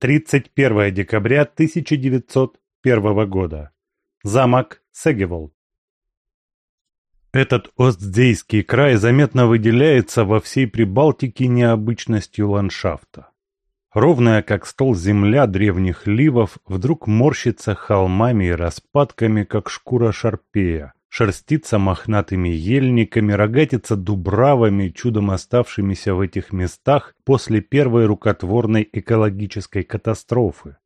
31 декабря 1901 года. Замок Сегеволд. Этот Остзейский край заметно выделяется во всей Прибалтике необычностью ландшафта. Ровная, как стол земля древних ливов, вдруг морщится холмами и распадками, как шкура шарпея, шерстится мохнатыми ельниками, рогатится дубравами, чудом оставшимися в этих местах после первой рукотворной экологической катастрофы,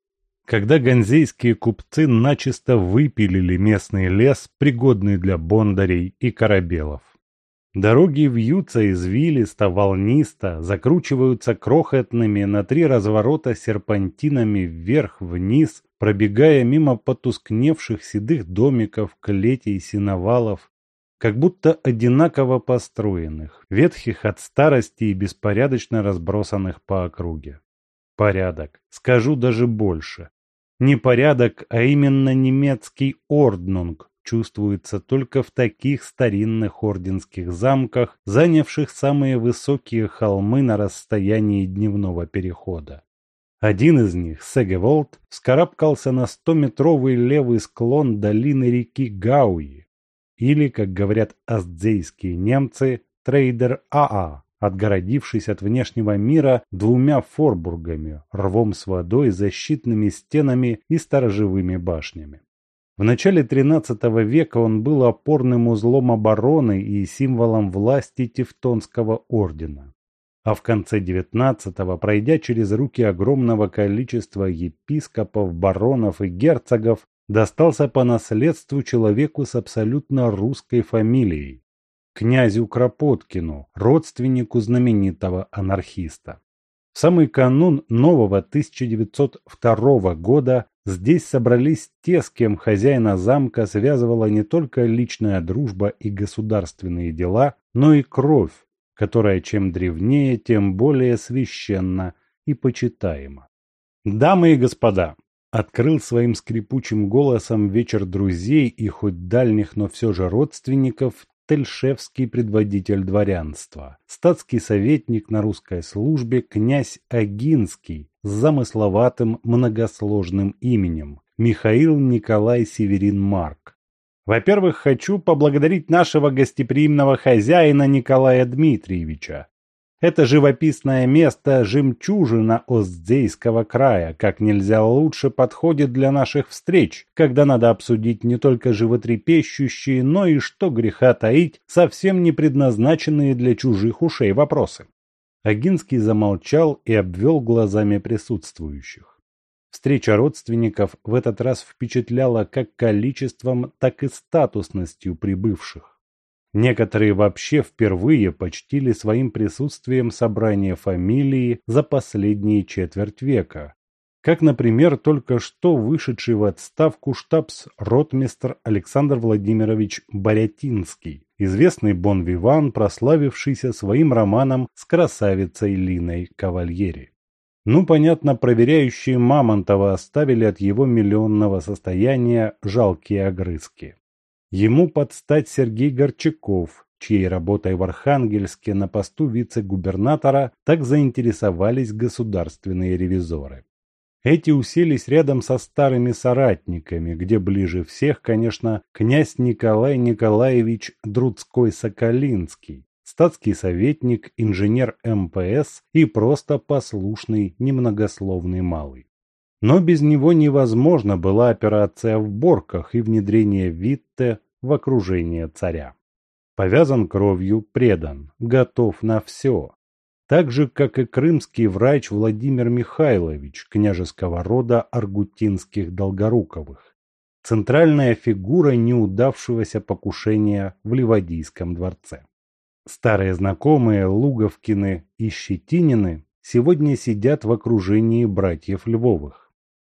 когда ганзейские купцы начисто выпилили местный лес, пригодный для бондарей и корабелов. Дороги вьются извилисто, волнисто, закручиваются крохотными на три разворота серпантинами вверх-вниз, пробегая мимо потускневших седых домиков, клетей, синовалов, как будто одинаково построенных, ветхих от старости и беспорядочно разбросанных по округе. Порядок, скажу даже больше. Не порядок, а именно немецкий орднунг, чувствуется только в таких старинных орденских замках, занявших самые высокие холмы на расстоянии дневного перехода. Один из них, Сегеволд, вскарабкался на стометровый левый склон долины реки Гауи, или, как говорят аздзейские немцы, трейдер АА, отгородившись от внешнего мира двумя форбургами, рвом с водой, защитными стенами и сторожевыми башнями. В начале XIII века он был опорным узлом обороны и символом власти Тевтонского ордена. А в конце XIX, пройдя через руки огромного количества епископов, баронов и герцогов, достался по наследству человеку с абсолютно русской фамилией – князю Кропоткину, родственнику знаменитого анархиста. В самый канун нового 1902 года Здесь собрались те, с кем хозяина замка связывала не только личная дружба и государственные дела, но и кровь, которая чем древнее, тем более священна и почитаема. «Дамы и господа!» – открыл своим скрипучим голосом вечер друзей и хоть дальних, но все же родственников Тельшевский предводитель дворянства, статский советник на русской службе князь Агинский с замысловатым многосложным именем Михаил Николай Северин Марк. Во-первых, хочу поблагодарить нашего гостеприимного хозяина Николая Дмитриевича, это живописное место – жемчужина Оздзейского края, как нельзя лучше подходит для наших встреч, когда надо обсудить не только животрепещущие, но и, что греха таить, совсем не предназначенные для чужих ушей вопросы. Агинский замолчал и обвел глазами присутствующих. Встреча родственников в этот раз впечатляла как количеством, так и статусностью прибывших. Некоторые вообще впервые почтили своим присутствием собрание фамилии за последние четверть века. Как, например, только что вышедший в отставку штабс-ротмистр Александр Владимирович Борятинский, известный бон-виван, прославившийся своим романом с красавицей Линой Кавальери. Ну, понятно, проверяющие Мамонтова оставили от его миллионного состояния жалкие огрызки. Ему подстать Сергей Горчаков, чьей работой в Архангельске на посту вице-губернатора так заинтересовались государственные ревизоры. Эти уселись рядом со старыми соратниками, где ближе всех, конечно, князь Николай Николаевич Друцкой-Соколинский, статский советник, инженер МПС и просто послушный, немногословный малый. Но без него невозможна была операция в Борках и внедрение Витте в окружение царя. Повязан кровью, предан, готов на все. Так же, как и крымский врач Владимир Михайлович, княжеского рода Аргутинских Долгоруковых. Центральная фигура неудавшегося покушения в Ливадийском дворце. Старые знакомые Луговкины и Щетинины сегодня сидят в окружении братьев Львовых.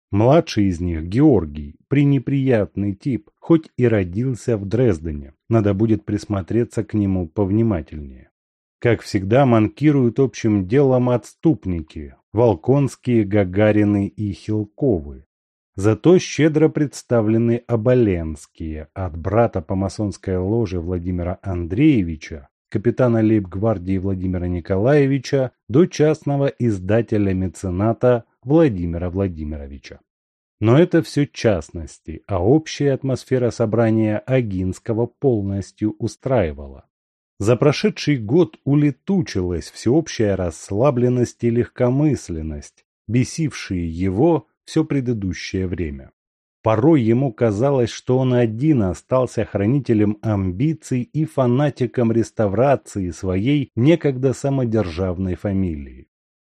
Младший из них, Георгий, пренеприятный тип, хоть и родился в Дрездене. Надо будет присмотреться к нему повнимательнее. Как всегда, манкируют общим делом отступники – Волконские, Гагарины и Хилковы. Зато щедро представлены Оболенские от брата по масонской ложе Владимира Андреевича, капитана лейб-гвардии Владимира Николаевича до частного издателя-мецената Владимира Владимировича. Но это все частности, а общая атмосфера собрания Агинского полностью устраивала. За прошедший год улетучилась всеобщая расслабленность и легкомысленность, бесившие его все предыдущее время. Порой ему казалось, что он один остался хранителем амбиций и фанатиком реставрации своей некогда самодержавной фамилии.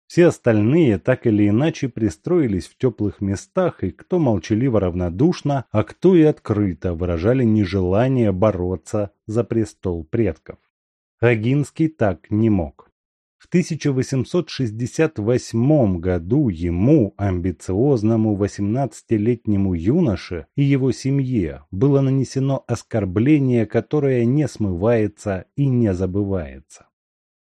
Все остальные так или иначе пристроились в теплых местах, и кто молчаливо равнодушно, а кто и открыто выражали нежелание бороться за престол предков. Рогинский так не мог. В 1868 году ему, амбициозному 18-летнему юноше и его семье, было нанесено оскорбление, которое не смывается и не забывается.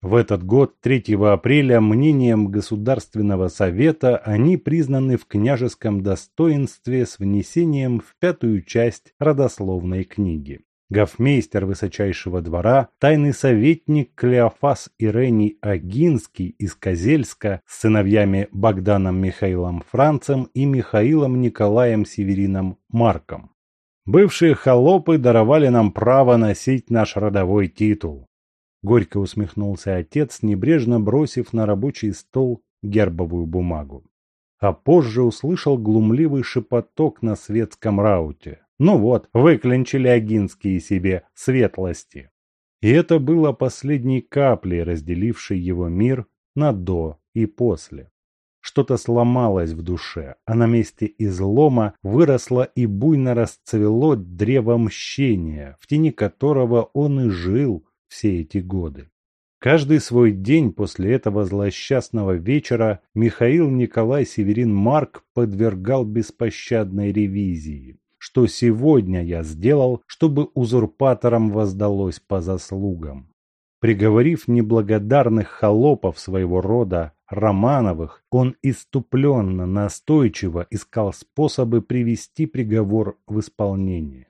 В этот год, 3 апреля, мнением Государственного совета они признаны в княжеском достоинстве с внесением в пятую часть родословной книги гофмейстер высочайшего двора, тайный советник Клеофас Ирений Агинский из Козельска с сыновьями Богданом Михаилом Францем и Михаилом Николаем Северином Марком. Бывшие холопы даровали нам право носить наш родовой титул. Горько усмехнулся отец, небрежно бросив на рабочий стол гербовую бумагу. А позже услышал глумливый шепоток на светском рауте. Ну вот, выклинчили агинские себе светлости. И это было последней каплей, разделившей его мир на «до» и «после». Что-то сломалось в душе, а на месте излома выросло и буйно расцвело древо мщения, в тени которого он и жил все эти годы. Каждый свой день после этого злосчастного вечера Михаил Николай Северин Марк подвергал беспощадной ревизии что сегодня я сделал, чтобы узурпаторам воздалось по заслугам. Приговорив неблагодарных холопов своего рода, Романовых, он иступленно, настойчиво искал способы привести приговор в исполнение.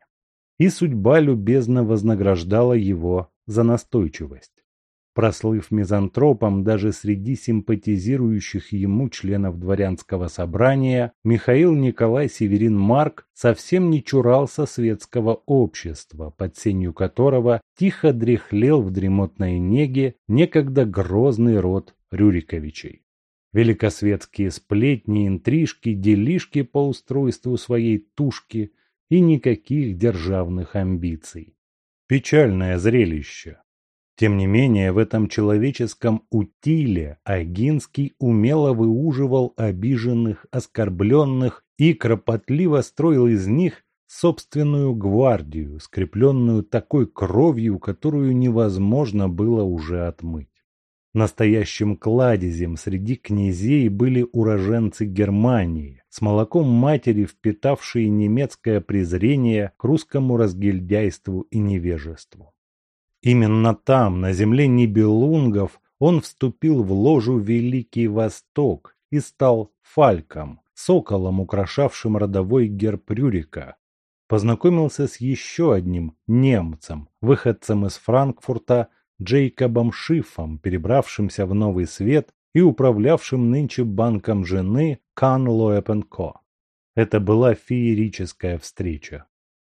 И судьба любезно вознаграждала его за настойчивость. Прослыв мизантропом даже среди симпатизирующих ему членов дворянского собрания, Михаил Николай Северин Марк совсем не чурался светского общества, под сенью которого тихо дряхлел в дремотной неге некогда грозный род Рюриковичей. Великосветские сплетни, интрижки, делишки по устройству своей тушки и никаких державных амбиций. Печальное зрелище. Тем не менее, в этом человеческом утиле Агинский умело выуживал обиженных, оскорбленных и кропотливо строил из них собственную гвардию, скрепленную такой кровью, которую невозможно было уже отмыть. Настоящим кладезем среди князей были уроженцы Германии, с молоком матери впитавшие немецкое презрение к русскому разгильдяйству и невежеству. Именно там, на земле Нибелунгов, он вступил в ложу Великий Восток и стал фальком, соколом, украшавшим родовой герб Рюрика. Познакомился с еще одним немцем, выходцем из Франкфурта, Джейкобом Шифом, перебравшимся в Новый Свет и управлявшим нынче банком жены Кан Лоэпенко. Это была феерическая встреча.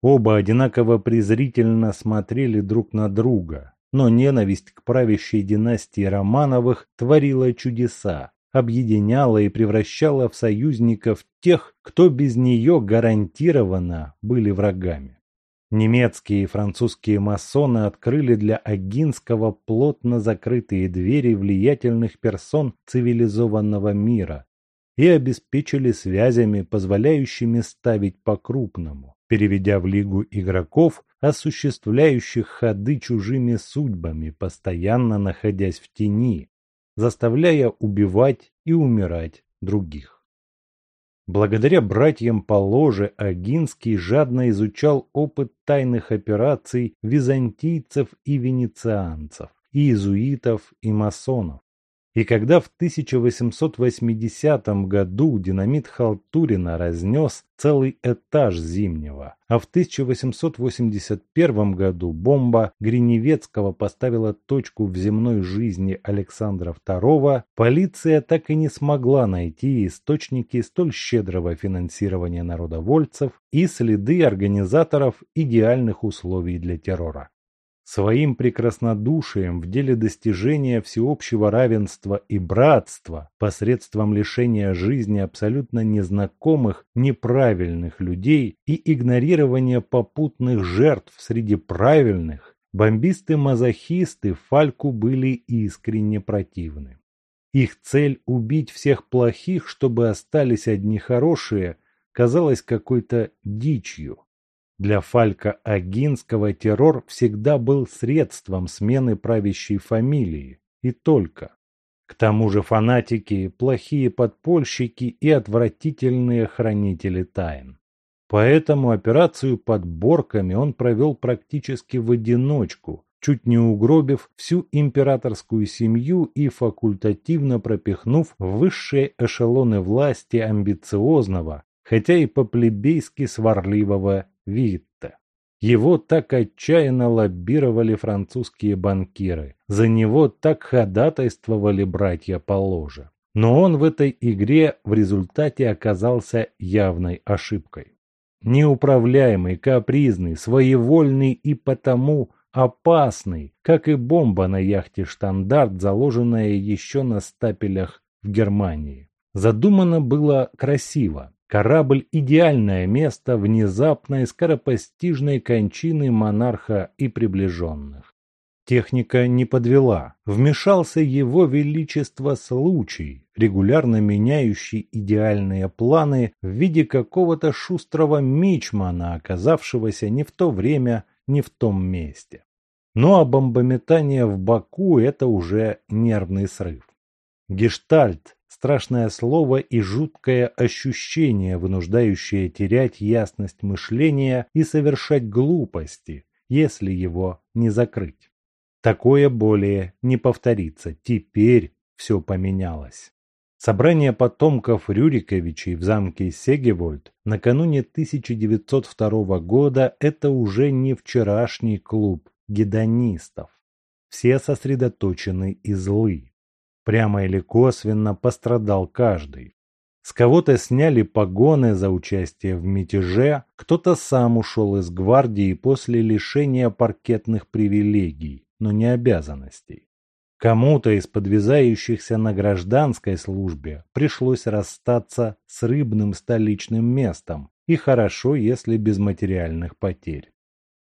Оба одинаково презрительно смотрели друг на друга, но ненависть к правящей династии Романовых творила чудеса, объединяла и превращала в союзников тех, кто без нее гарантированно были врагами. Немецкие и французские масоны открыли для Агинского плотно закрытые двери влиятельных персон цивилизованного мира и обеспечили связями, позволяющими ставить по-крупному переведя в лигу игроков, осуществляющих ходы чужими судьбами, постоянно находясь в тени, заставляя убивать и умирать других. Благодаря братьям по ложе Агинский жадно изучал опыт тайных операций византийцев и венецианцев, иезуитов и масонов. И когда в 1880 году динамит Халтурина разнес целый этаж Зимнего, а в 1881 году бомба Гриневецкого поставила точку в земной жизни Александра II, полиция так и не смогла найти источники столь щедрого финансирования народовольцев и следы организаторов идеальных условий для террора. Своим прекраснодушием в деле достижения всеобщего равенства и братства посредством лишения жизни абсолютно незнакомых, неправильных людей и игнорирования попутных жертв среди правильных, бомбисты-мазохисты Фальку были искренне противны. Их цель убить всех плохих, чтобы остались одни хорошие, казалась какой-то дичью. Для Фалька Агинского террор всегда был средством смены правящей фамилии, и только. К тому же фанатики – плохие подпольщики и отвратительные хранители тайн. Поэтому операцию под Борками он провел практически в одиночку, чуть не угробив всю императорскую семью и факультативно пропихнув в высшие эшелоны власти амбициозного, хотя и по-плебейски сварливого Витте. Его так отчаянно лоббировали французские банкиры, за него так ходатайствовали братья по ложе. Но он в этой игре в результате оказался явной ошибкой. Неуправляемый, капризный, своевольный и потому опасный, как и бомба на яхте «Штандарт», заложенная еще на стапелях в Германии. Задумано было красиво, Корабль – идеальное место внезапной скоропостижной кончины монарха и приближенных. Техника не подвела. Вмешался его величество случай, регулярно меняющий идеальные планы в виде какого-то шустрого мичмана, оказавшегося не в то время, не в том месте. Ну а бомбометание в Баку – это уже нервный срыв. Гештальт страшное слово и жуткое ощущение, вынуждающее терять ясность мышления и совершать глупости, если его не закрыть. Такое более не повторится. Теперь все поменялось. Собрание потомков Рюриковичей в замке Сегевольд накануне 1902 года – это уже не вчерашний клуб гедонистов. Все сосредоточены и злы. Прямо или косвенно пострадал каждый. С кого-то сняли погоны за участие в мятеже, кто-то сам ушел из гвардии после лишения паркетных привилегий, но не обязанностей. Кому-то из подвязающихся на гражданской службе пришлось расстаться с рыбным столичным местом, и хорошо, если без материальных потерь.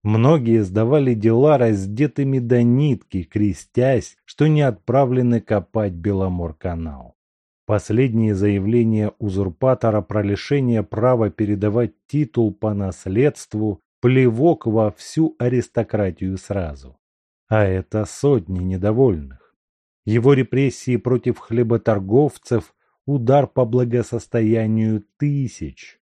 Многие сдавали дела раздетыми до нитки, крестясь, что не отправлены копать Беломорканал. Последние заявления узурпатора про лишение права передавать титул по наследству плевок во всю аристократию сразу. А это сотни недовольных. Его репрессии против хлеботорговцев – удар по благосостоянию тысяч.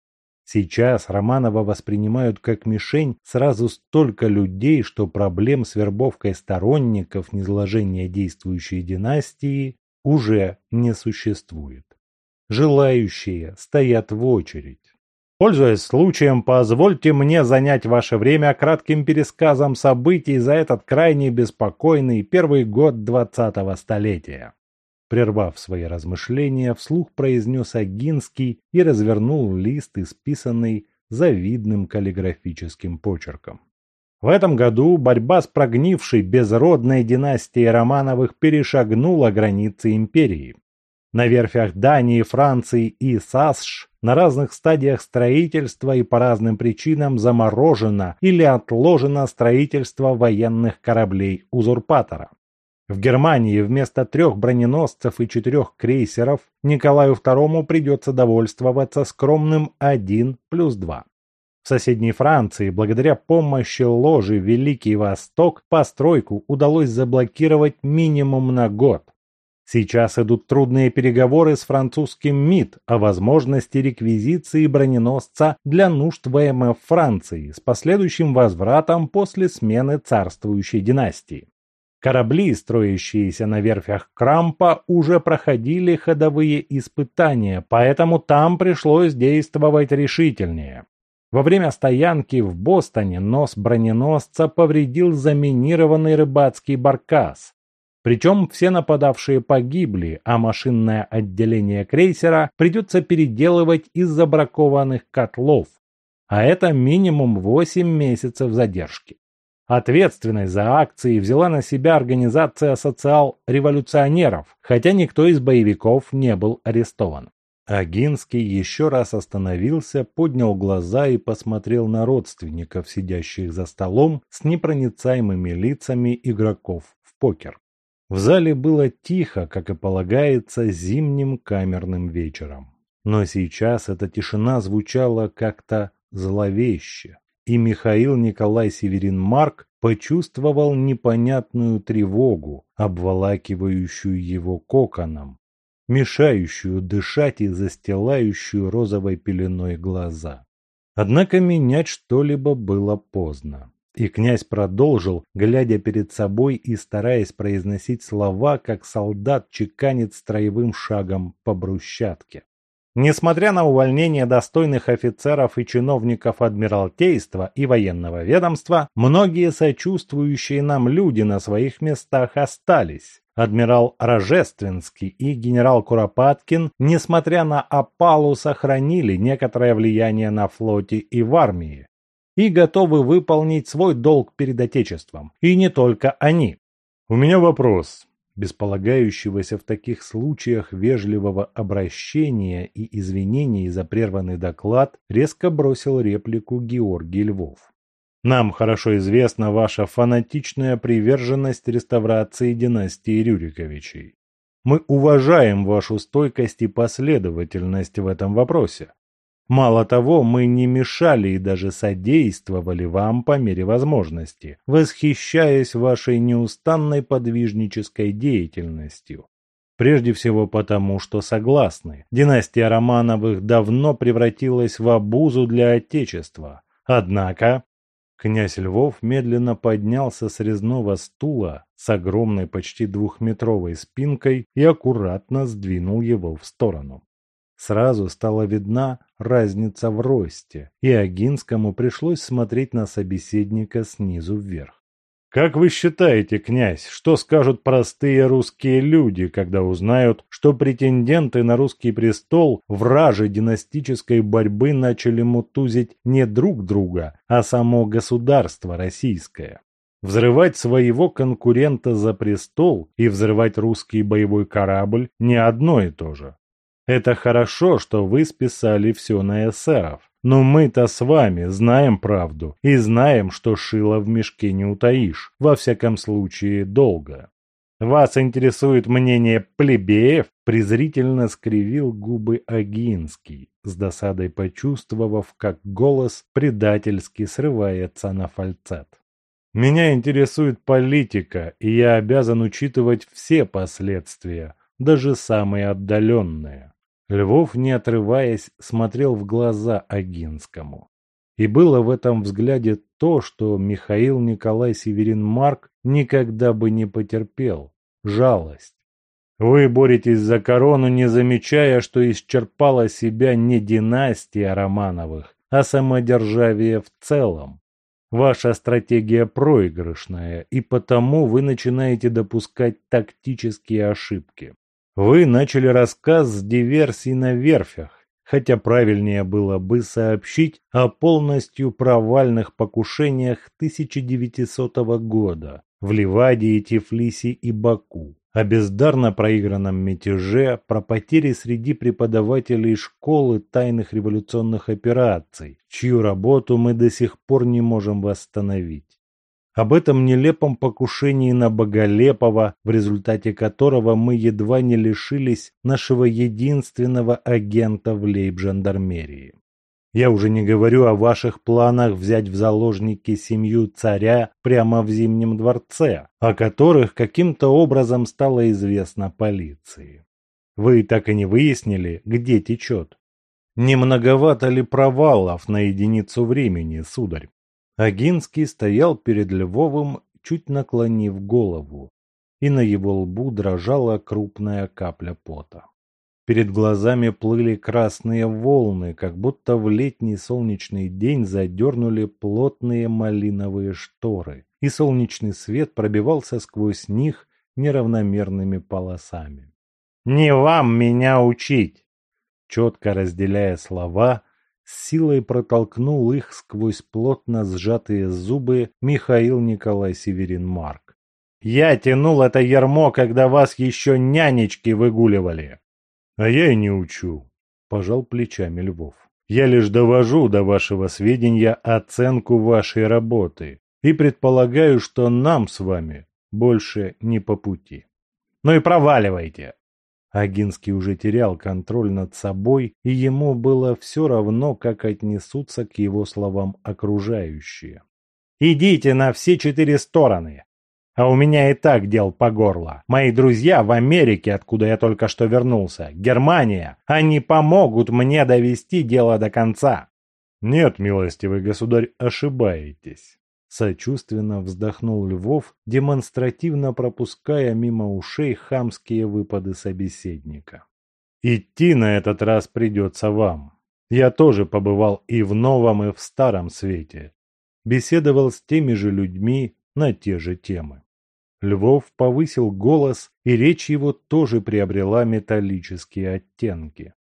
Сейчас Романова воспринимают как мишень сразу столько людей, что проблем с вербовкой сторонников низложения действующей династии уже не существует. Желающие стоят в очередь. Пользуясь случаем, позвольте мне занять ваше время кратким пересказом событий за этот крайне беспокойный первый год двадцатого столетия. Прервав свои размышления, вслух произнес Агинский и развернул лист, исписанный завидным каллиграфическим почерком. В этом году борьба с прогнившей безродной династией Романовых перешагнула границы империи. На верфях Дании, Франции и САСШ на разных стадиях строительства и по разным причинам заморожено или отложено строительство военных кораблей узурпатора. В Германии вместо трех броненосцев и четырех крейсеров Николаю II придется довольствоваться скромным 1 плюс 2. В соседней Франции, благодаря помощи ложи Великий Восток, постройку удалось заблокировать минимум на год. Сейчас идут трудные переговоры с французским МИД о возможности реквизиции броненосца для нужд ВМФ Франции с последующим возвратом после смены царствующей династии. Корабли, строящиеся на верфях Крампа, уже проходили ходовые испытания, поэтому там пришлось действовать решительнее. Во время стоянки в Бостоне нос броненосца повредил заминированный рыбацкий баркас. Причем все нападавшие погибли, а машинное отделение крейсера придется переделывать из забракованных котлов. А это минимум 8 месяцев задержки. Ответственность за акции взяла на себя организация социал-революционеров, хотя никто из боевиков не был арестован. Агинский еще раз остановился, поднял глаза и посмотрел на родственников, сидящих за столом с непроницаемыми лицами игроков в покер. В зале было тихо, как и полагается, зимним камерным вечером. Но сейчас эта тишина звучала как-то зловеще и Михаил Николай Северин Марк почувствовал непонятную тревогу, обволакивающую его коконом, мешающую дышать и застилающую розовой пеленой глаза. Однако менять что-либо было поздно. И князь продолжил, глядя перед собой и стараясь произносить слова, как солдат чеканит строевым шагом по брусчатке. Несмотря на увольнение достойных офицеров и чиновников Адмиралтейства и военного ведомства, многие сочувствующие нам люди на своих местах остались. Адмирал Рожественский и генерал Куропаткин, несмотря на опалу, сохранили некоторое влияние на флоте и в армии и готовы выполнить свой долг перед Отечеством. И не только они. У меня вопрос без полагающегося в таких случаях вежливого обращения и извинений за прерванный доклад, резко бросил реплику Георгий Львов. Нам хорошо известна ваша фанатичная приверженность реставрации династии Рюриковичей. Мы уважаем вашу стойкость и последовательность в этом вопросе. Мало того, мы не мешали и даже содействовали вам по мере возможности, восхищаясь вашей неустанной подвижнической деятельностью. Прежде всего потому, что согласны, династия Романовых давно превратилась в обузу для Отечества. Однако, князь Львов медленно поднялся с резного стула с огромной почти двухметровой спинкой и аккуратно сдвинул его в сторону. Сразу стала видна разница в росте, и Агинскому пришлось смотреть на собеседника снизу вверх. Как вы считаете, князь, что скажут простые русские люди, когда узнают, что претенденты на русский престол в раже династической борьбы начали мутузить не друг друга, а само государство российское? Взрывать своего конкурента за престол и взрывать русский боевой корабль не одно и то же. Это хорошо, что вы списали все на эсеров. Но мы-то с вами знаем правду и знаем, что шило в мешке не утаишь, во всяком случае долго. Вас интересует мнение плебеев? Презрительно скривил губы Агинский, с досадой почувствовав, как голос предательски срывается на фальцет. Меня интересует политика, и я обязан учитывать все последствия, даже самые отдаленные. Львов, не отрываясь, смотрел в глаза Агинскому. И было в этом взгляде то, что Михаил Николай Северин Марк никогда бы не потерпел – жалость. Вы боретесь за корону, не замечая, что исчерпала себя не династия Романовых, а самодержавие в целом. Ваша стратегия проигрышная, и потому вы начинаете допускать тактические ошибки. Вы начали рассказ с диверсий на верфях, хотя правильнее было бы сообщить о полностью провальных покушениях 1900 года в Ливадии, Тифлисе и Баку, о бездарно проигранном мятеже, про потери среди преподавателей школы тайных революционных операций, чью работу мы до сих пор не можем восстановить об этом нелепом покушении на Боголепова, в результате которого мы едва не лишились нашего единственного агента в лейб-жандармерии. Я уже не говорю о ваших планах взять в заложники семью царя прямо в Зимнем дворце, о которых каким-то образом стало известно полиции. Вы так и не выяснили, где течет. Не многовато ли провалов на единицу времени, сударь? Агинский стоял перед Львовым, чуть наклонив голову, и на его лбу дрожала крупная капля пота. Перед глазами плыли красные волны, как будто в летний солнечный день задернули плотные малиновые шторы, и солнечный свет пробивался сквозь них неравномерными полосами. «Не вам меня учить!» Четко разделяя слова, с силой протолкнул их сквозь плотно сжатые зубы Михаил Николай Северин Марк. «Я тянул это ермо, когда вас еще нянечки выгуливали!» «А я и не учу», – пожал плечами Львов. «Я лишь довожу до вашего сведения оценку вашей работы и предполагаю, что нам с вами больше не по пути. Ну и проваливайте!» Агинский уже терял контроль над собой, и ему было все равно, как отнесутся к его словам окружающие. «Идите на все четыре стороны! А у меня и так дел по горло. Мои друзья в Америке, откуда я только что вернулся, Германия, они помогут мне довести дело до конца!» «Нет, милостивый государь, ошибаетесь!» Сочувственно вздохнул Львов, демонстративно пропуская мимо ушей хамские выпады собеседника. «Идти на этот раз придется вам. Я тоже побывал и в новом, и в старом свете. Беседовал с теми же людьми на те же темы. Львов повысил голос, и речь его тоже приобрела металлические оттенки.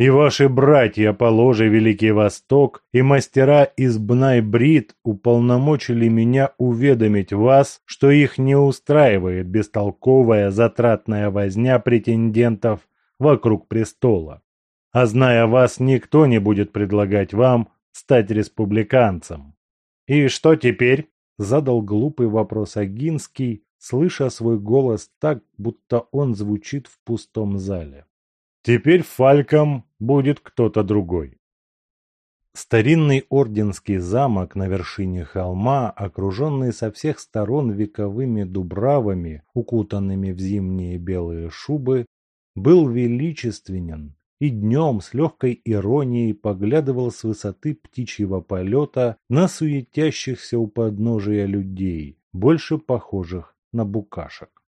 И ваши братья по ложе Великий Восток и мастера из Бнай-Брит уполномочили меня уведомить вас, что их не устраивает бестолковая затратная возня претендентов вокруг престола. А зная вас, никто не будет предлагать вам стать республиканцем. «И что теперь?» – задал глупый вопрос Агинский, слыша свой голос так, будто он звучит в пустом зале. Теперь фальком будет кто-то другой. Старинный орденский замок на вершине холма, окруженный со всех сторон вековыми дубравами, укутанными в зимние белые шубы, был величественен и днем с легкой иронией поглядывал с высоты птичьего полета на суетящихся у подножия людей, больше похожих на букашек.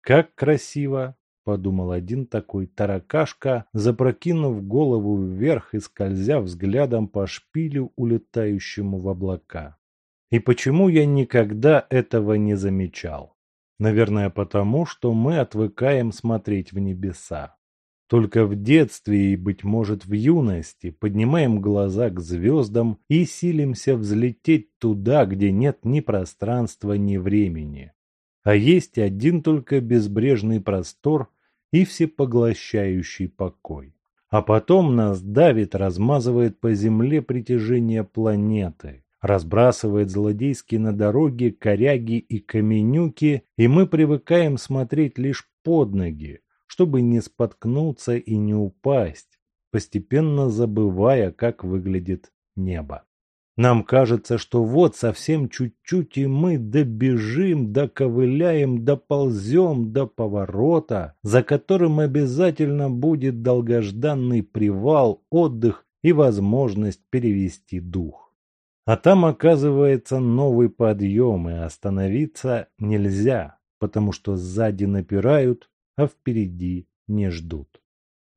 Как красиво подумал один такой таракашка, запрокинув голову вверх и скользя взглядом по шпилю, улетающему в облака. И почему я никогда этого не замечал? Наверное, потому, что мы отвыкаем смотреть в небеса. Только в детстве и, быть может, в юности поднимаем глаза к звездам и силимся взлететь туда, где нет ни пространства, ни времени. А есть один только безбрежный простор, и всепоглощающий покой. А потом нас давит, размазывает по земле притяжение планеты, разбрасывает злодейски на дороге коряги и каменюки, и мы привыкаем смотреть лишь под ноги, чтобы не споткнуться и не упасть, постепенно забывая, как выглядит небо. Нам кажется, что вот совсем чуть-чуть и мы добежим, доковыляем, доползем до поворота, за которым обязательно будет долгожданный привал, отдых и возможность перевести дух. А там оказывается новый подъем, и остановиться нельзя, потому что сзади напирают, а впереди не ждут.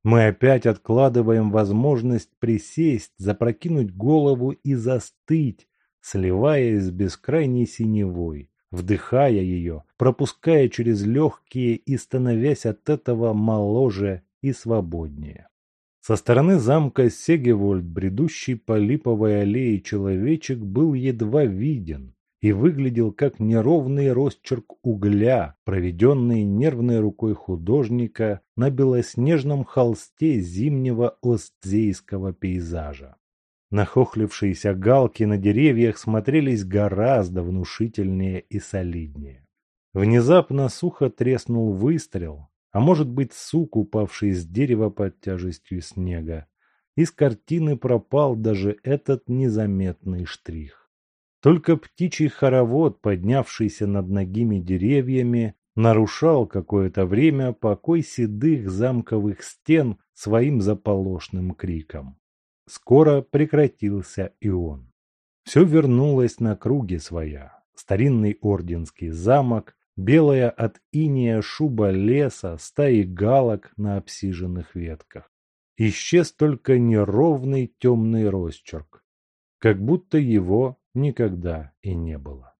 Мы опять откладываем возможность присесть, запрокинуть голову и застыть, сливаясь с бескрайней синевой, вдыхая ее, пропуская через легкие и становясь от этого моложе и свободнее. Со стороны замка Сегевольд, бредущий по липовой аллее человечек, был едва виден, и выглядел как неровный росчерк угля, проведенный нервной рукой художника на белоснежном холсте зимнего остзейского пейзажа. Нахохлившиеся галки на деревьях смотрелись гораздо внушительнее и солиднее. Внезапно сухо треснул выстрел, а может быть сук, упавший с дерева под тяжестью снега. Из картины пропал даже этот незаметный штрих. Только птичий хоровод, поднявшийся над ногими деревьями, нарушал какое-то время покой седых замковых стен своим заполошным криком. Скоро прекратился и он. Все вернулось на круги своя. Старинный орденский замок, белая от иния шуба леса, стаи галок на обсиженных ветках. Исчез только неровный темный росчерк, как будто его никогда и не было.